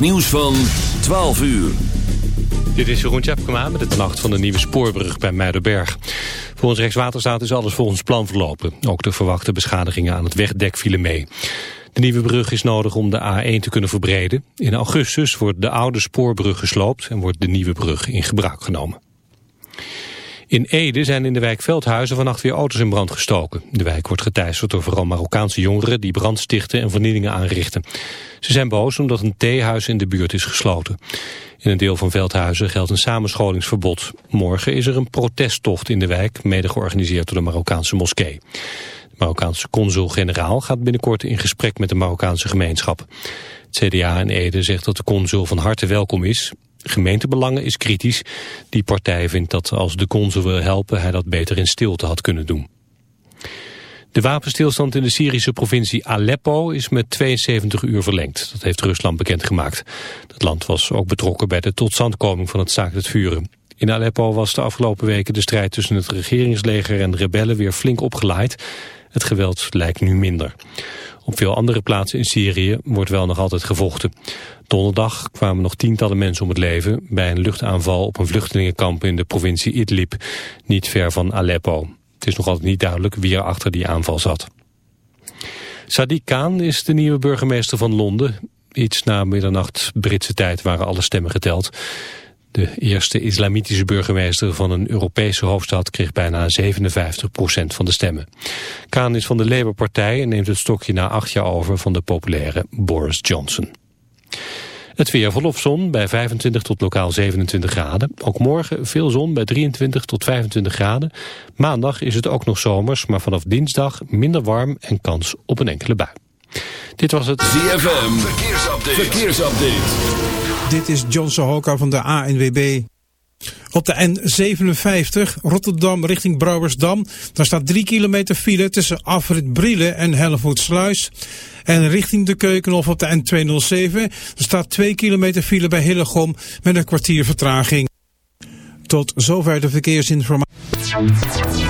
nieuws van 12 uur. Dit is Jeroen Tjepkema met het nacht van de nieuwe spoorbrug bij Muidenberg. Volgens Rijkswaterstaat is alles volgens plan verlopen. Ook de verwachte beschadigingen aan het wegdek vielen mee. De nieuwe brug is nodig om de A1 te kunnen verbreden. In augustus wordt de oude spoorbrug gesloopt en wordt de nieuwe brug in gebruik genomen. In Ede zijn in de wijk Veldhuizen vannacht weer auto's in brand gestoken. De wijk wordt geteisterd door vooral Marokkaanse jongeren die brand stichten en vernielingen aanrichten. Ze zijn boos omdat een theehuis in de buurt is gesloten. In een deel van Veldhuizen geldt een samenscholingsverbod. Morgen is er een protesttocht in de wijk, mede georganiseerd door de Marokkaanse moskee. De Marokkaanse consul-generaal gaat binnenkort in gesprek met de Marokkaanse gemeenschap. Het CDA in Ede zegt dat de consul van harte welkom is. Gemeentebelangen is kritisch. Die partij vindt dat als de consul wil helpen hij dat beter in stilte had kunnen doen. De wapenstilstand in de Syrische provincie Aleppo is met 72 uur verlengd. Dat heeft Rusland bekendgemaakt. Het land was ook betrokken bij de totstandkoming van het staakt het vuren. In Aleppo was de afgelopen weken de strijd tussen het regeringsleger en de rebellen weer flink opgeleid. Het geweld lijkt nu minder. Op veel andere plaatsen in Syrië wordt wel nog altijd gevochten. Donderdag kwamen nog tientallen mensen om het leven... bij een luchtaanval op een vluchtelingenkamp in de provincie Idlib... niet ver van Aleppo. Het is nog altijd niet duidelijk wie er achter die aanval zat. Sadiq Khan is de nieuwe burgemeester van Londen. Iets na middernacht Britse tijd waren alle stemmen geteld. De eerste islamitische burgemeester van een Europese hoofdstad kreeg bijna 57% van de stemmen. Kaan is van de Labour-partij en neemt het stokje na acht jaar over van de populaire Boris Johnson. Het weer volop zon bij 25 tot lokaal 27 graden. Ook morgen veel zon bij 23 tot 25 graden. Maandag is het ook nog zomers, maar vanaf dinsdag minder warm en kans op een enkele bui. Dit was het ZFM Verkeersupdate. Verkeersupdate. Dit is John Sohoka van de ANWB. Op de N57 Rotterdam richting Brouwersdam. Daar staat 3 kilometer file tussen Afrit Brielen en Hellevoetsluis. En richting de Keukenhof op de N207. Er staat 2 kilometer file bij Hillegom met een kwartier vertraging. Tot zover de verkeersinformatie.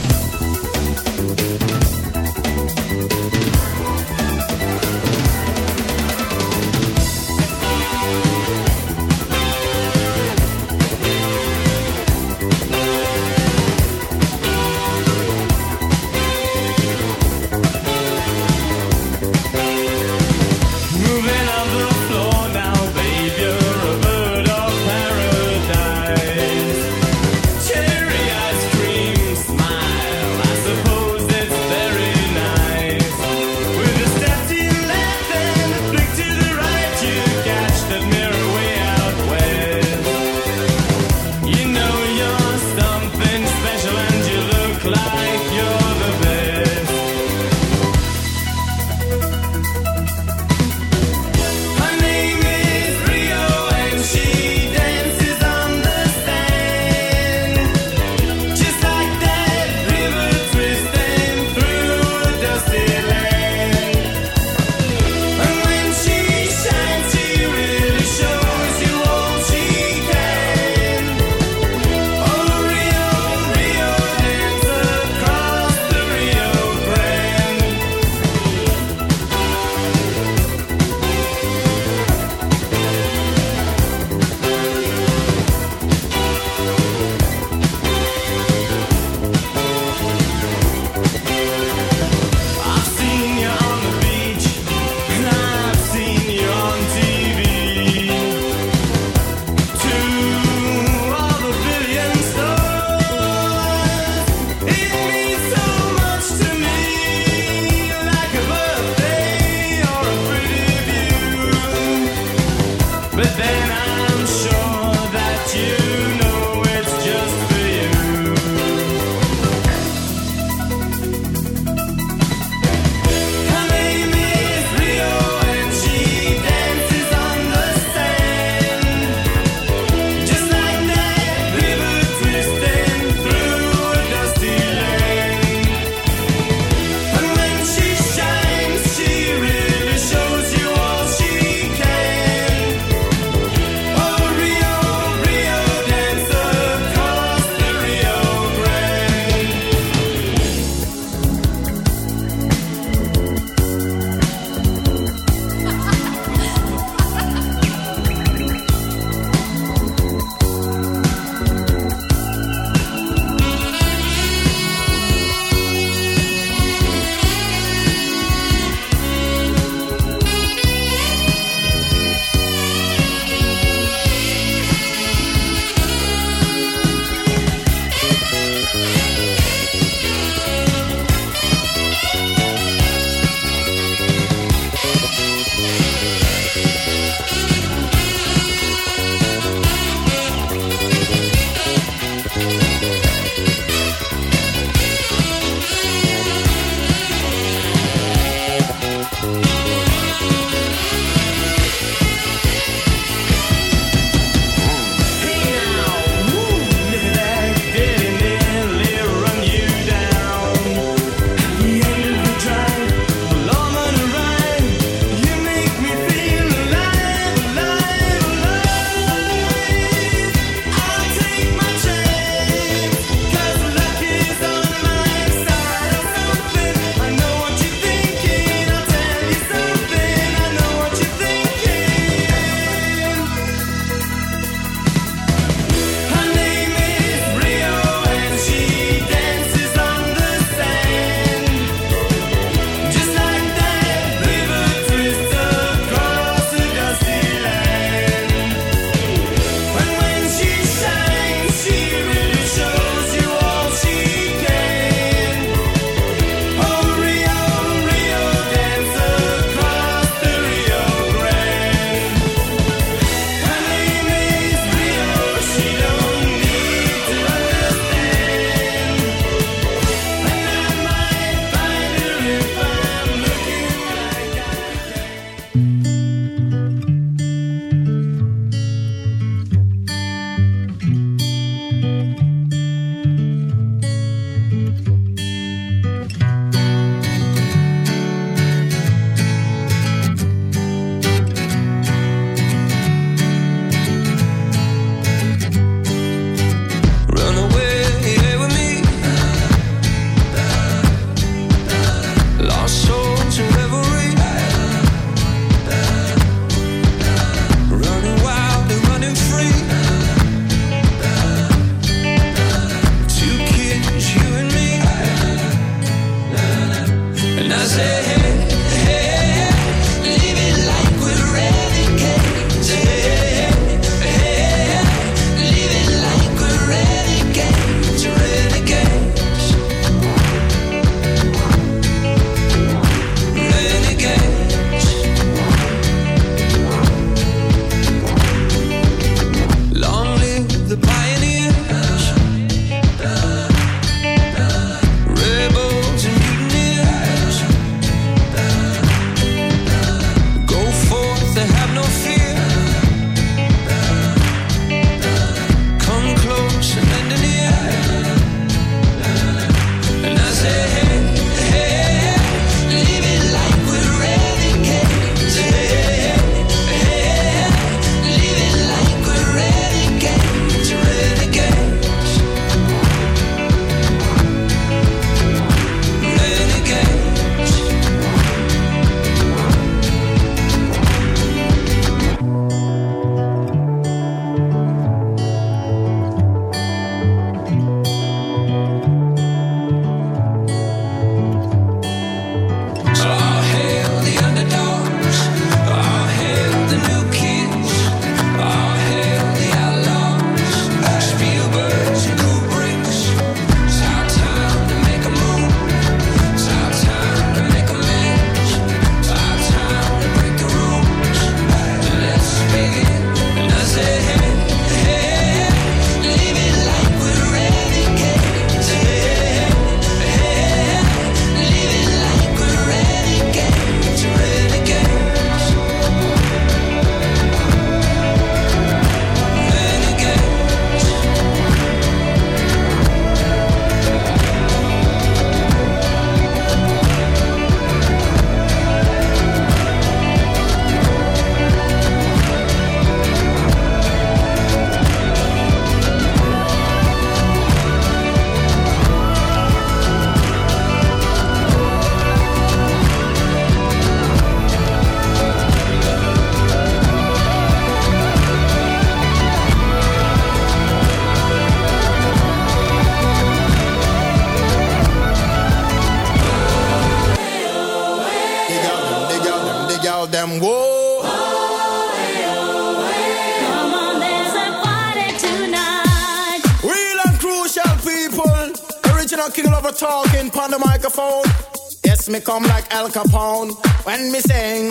come like Al Capone when me sing.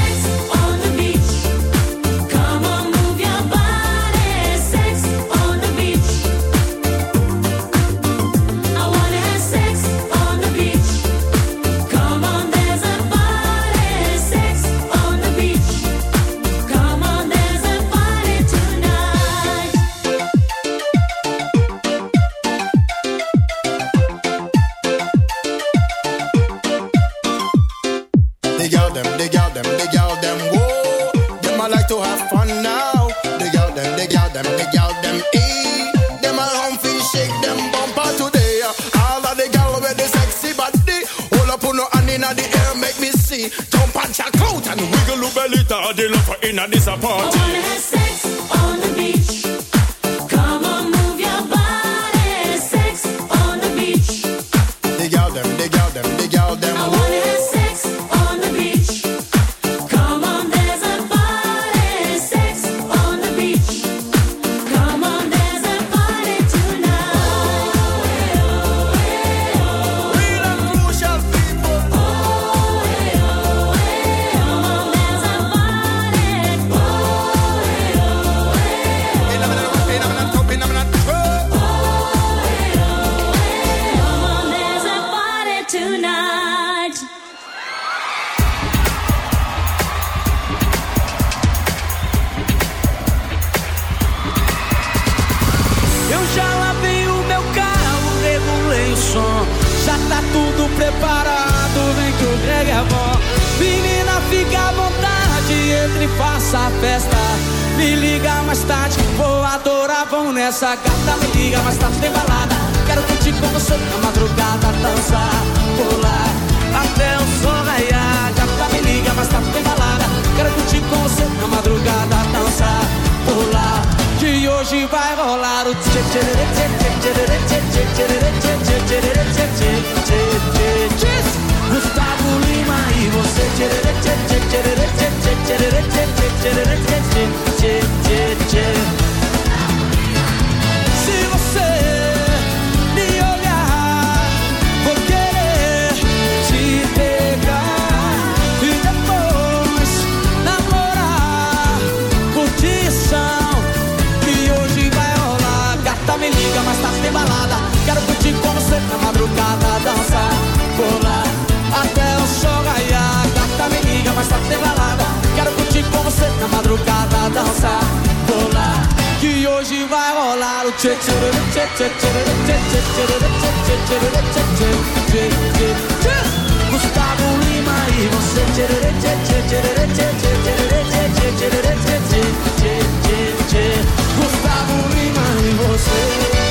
cause you are all out of chit chit chit chit chit chit Gustavo Lima e você Gustavo Lima e você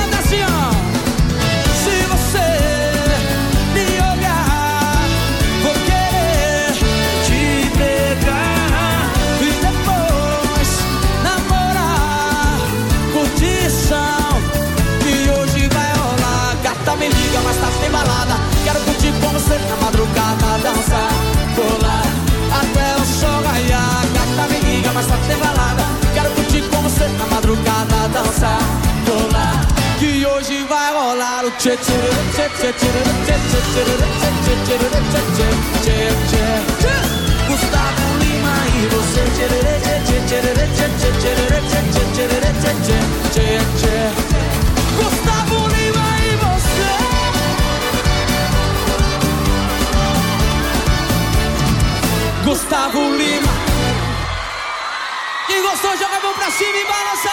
Liga, mas tarde tem balada. Quero curtir com você na madrugada, dançar, pular até o sol raiar. Gata me liga, mas tarde tem balada. Quero curtir com você na madrugada, dançar, pular. Que hoje vai rolar o tchê tchê tchê tchê tchê tchê tchê tchê tchê tchê tchê tchê Gustavo Lima e você tchê tchê tchê tchê tchê tchê tchê tchê tchê tchê tchê tchê Gustavo Gusttavo Lima Quem gostou joga a mão pra cima e balança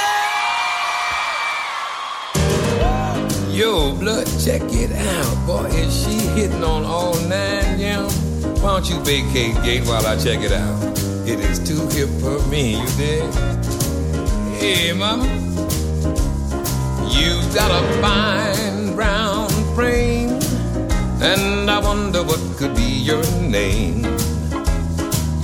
Yo, blood, check it out. Boy, is she hitting on all nine, yeah? Why don't you vacate gate while I check it out? It is too hip for me, you dig? Hey, mama. You've got a fine brown frame, and I wonder what could be your name.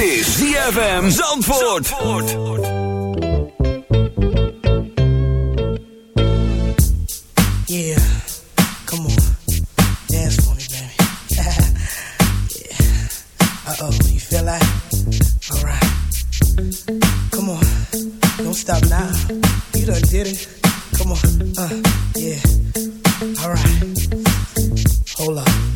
Dit is ZFM Zandvoort. Zandvoort. stop now. You done did it. Come on. Uh, yeah. All right. Hold up.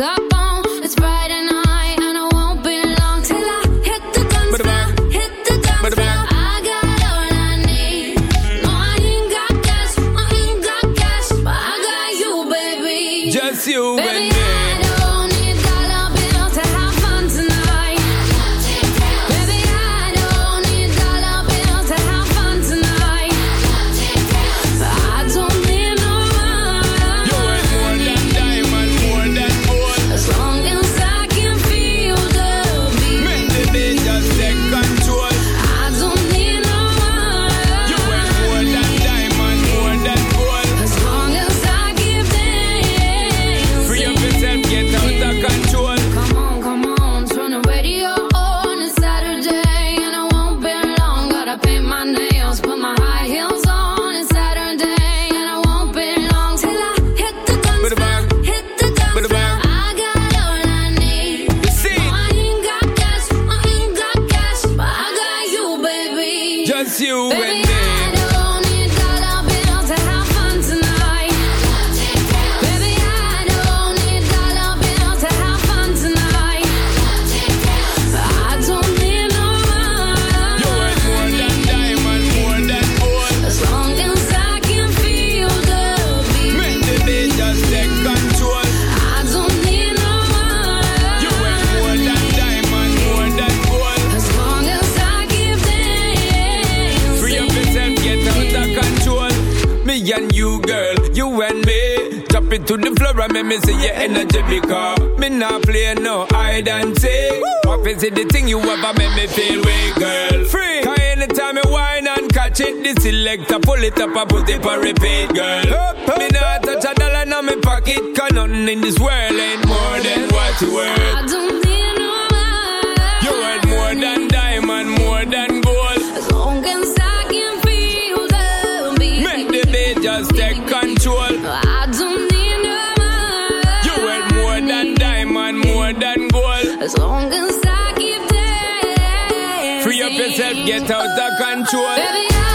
up. Watch it, the selector, pull it up, I put it on repeat, girl. Up, up, me not touch a dollar in my pocket, cause nothing in this world ain't more than what you worth. I don't need no money. You worth more than diamond, more than gold. As long as I can feel the beat. Make the beat just take control. I don't need no money. You worth more than diamond, more than gold. As long as I up yourself, get out of control. Baby,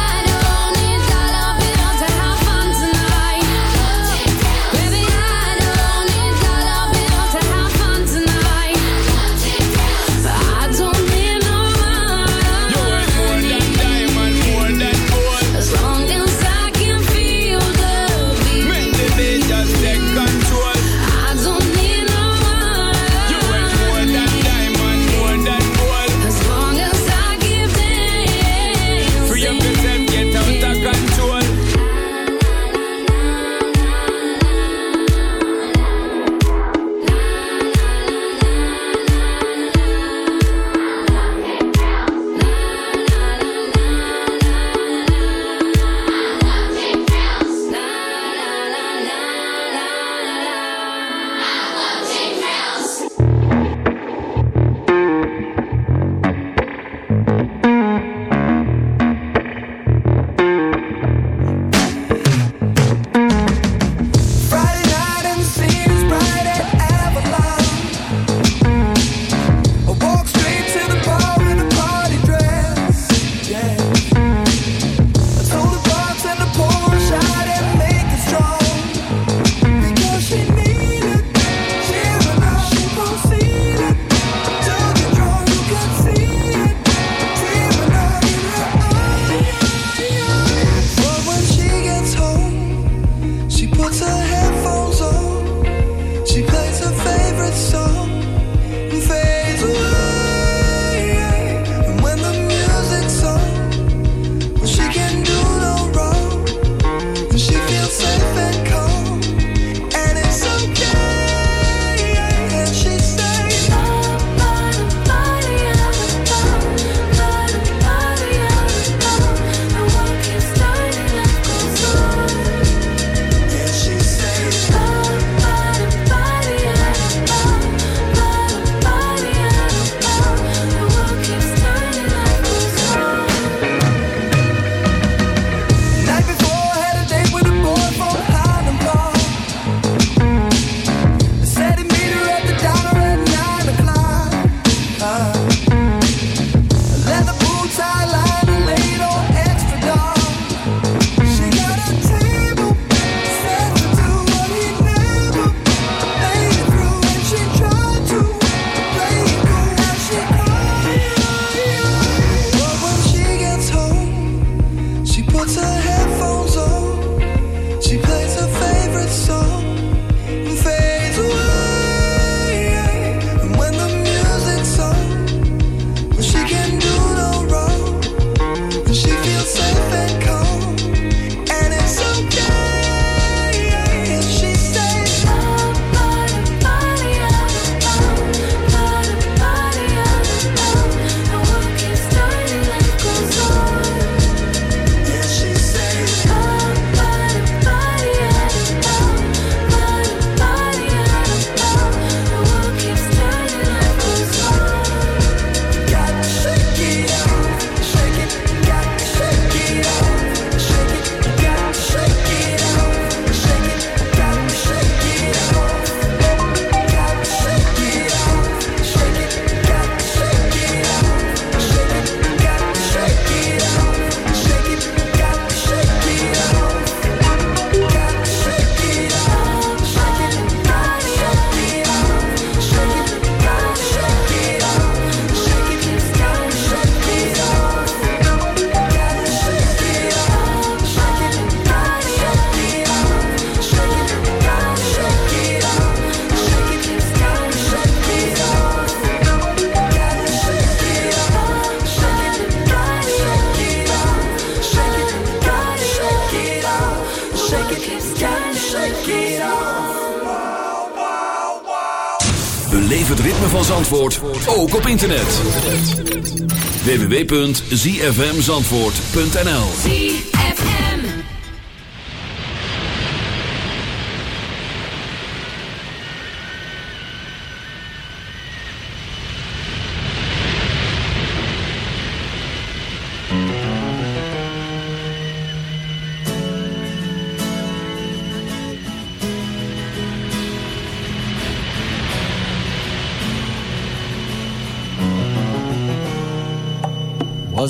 zfmzandvoort.nl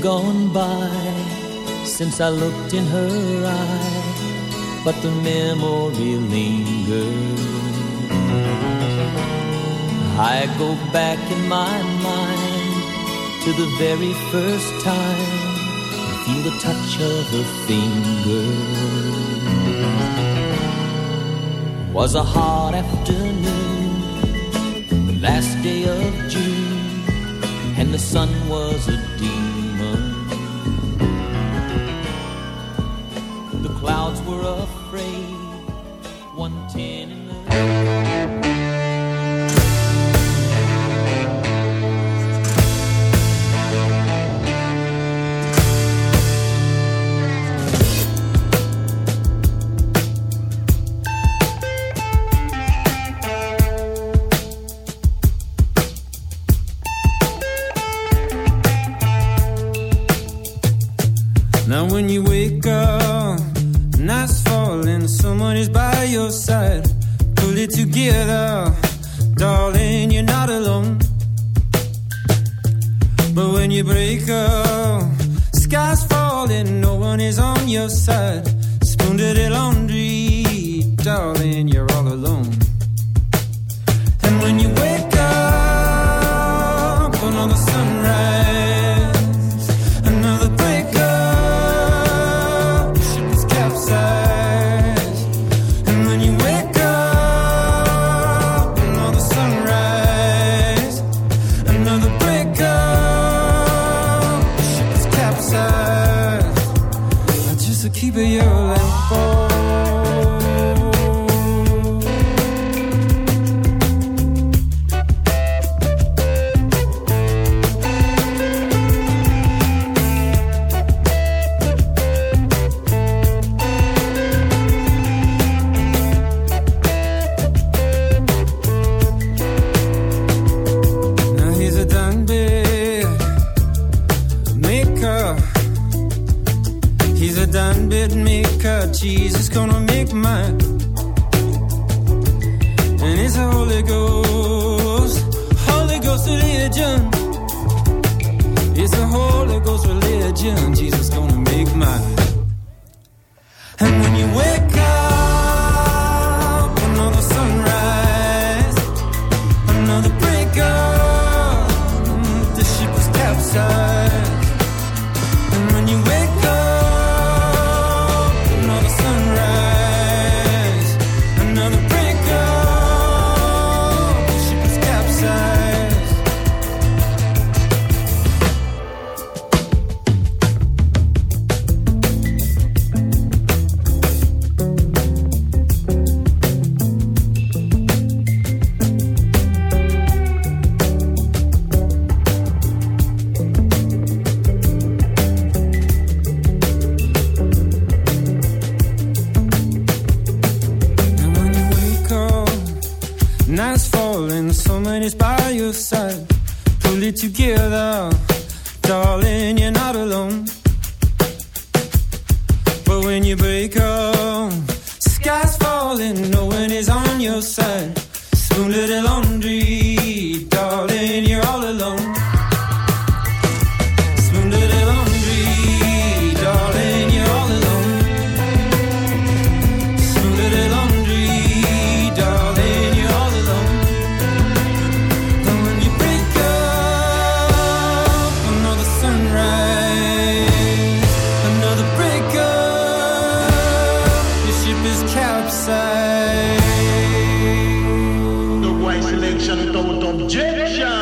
Gone by since I looked in her eye, but the memory lingers. I go back in my mind to the very first time I feel the touch of her finger. Was a hot afternoon, the last day of June and the sun was a demon. bread maker, Jesus gonna make mine. And it's a Holy Ghost, Holy Ghost religion. It's a Holy Ghost religion, Jesus gonna make mine. And when you wake up. Egyptian.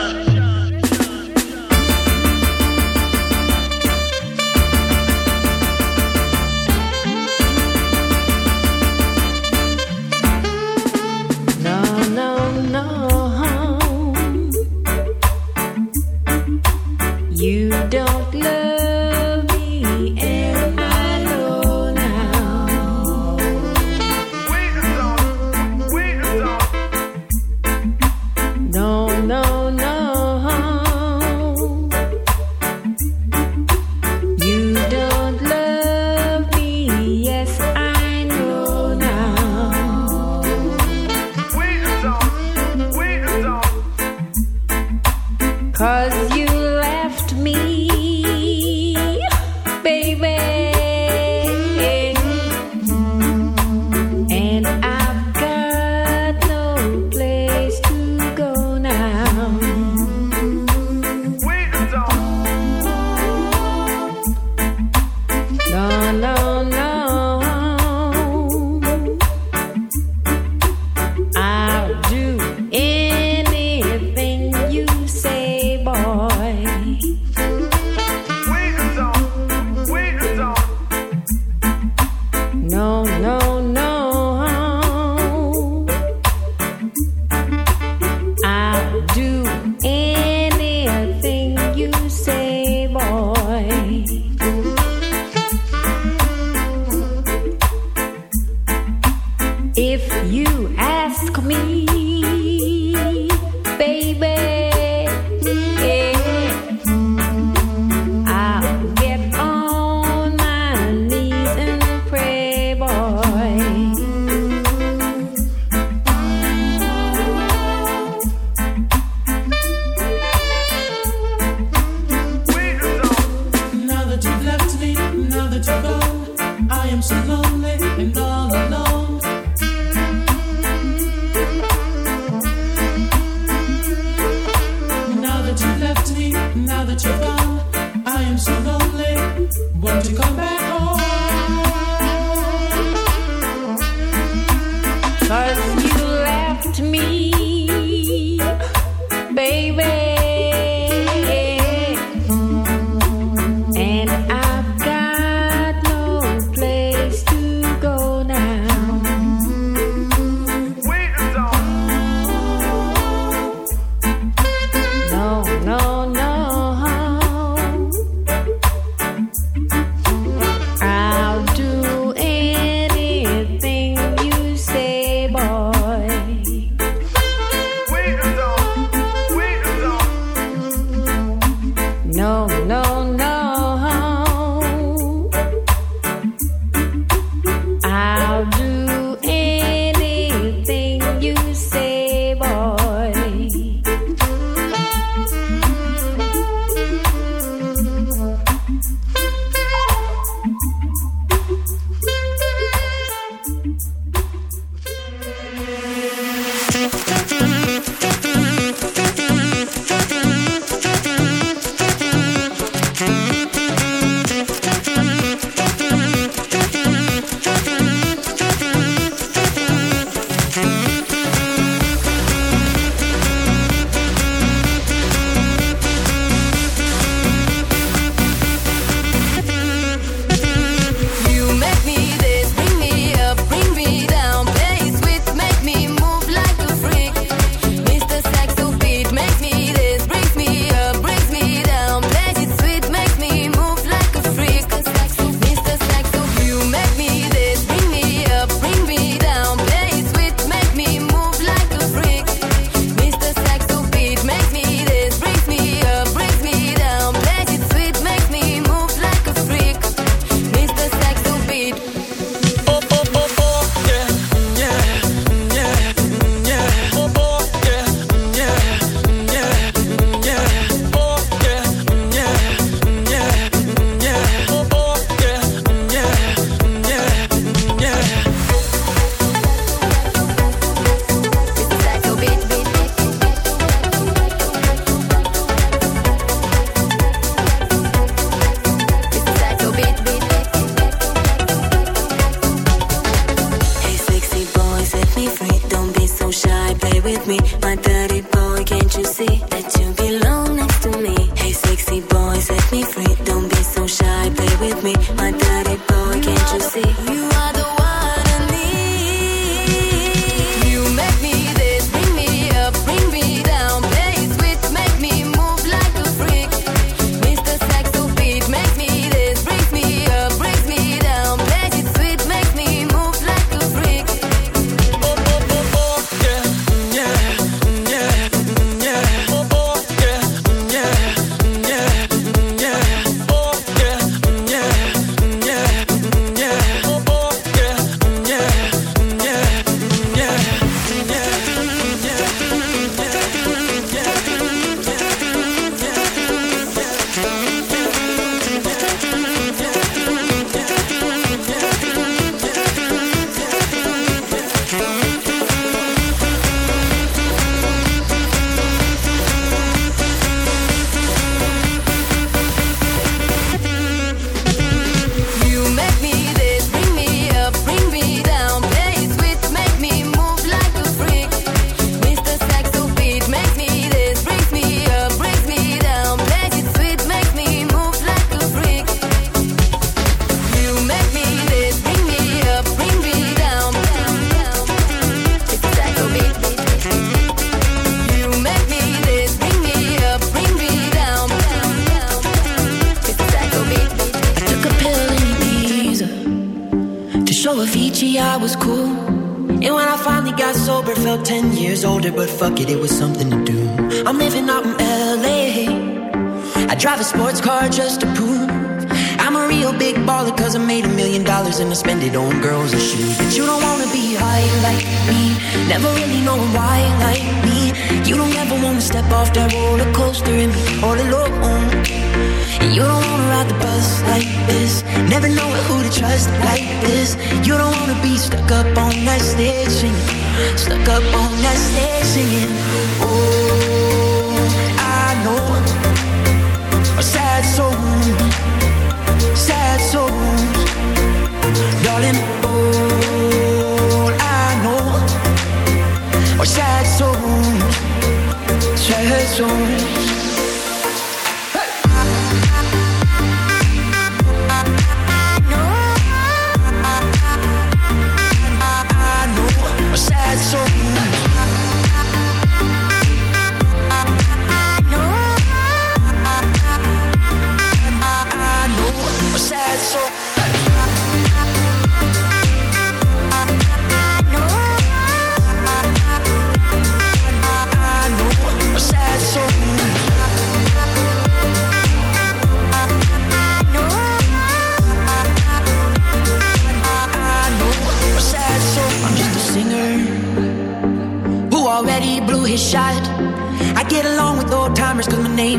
treasures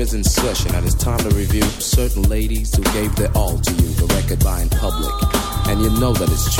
Is in session and it's time to review certain ladies who gave their all to you, the record buying public. And you know that it's true.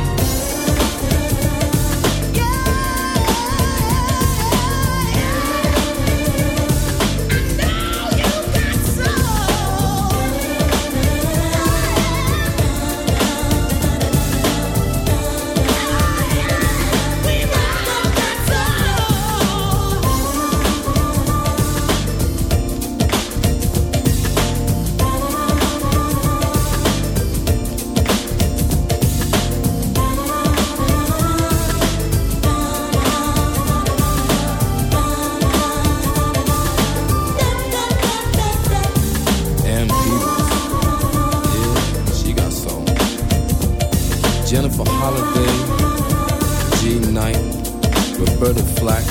Roberta Flack.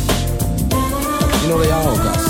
You know they all got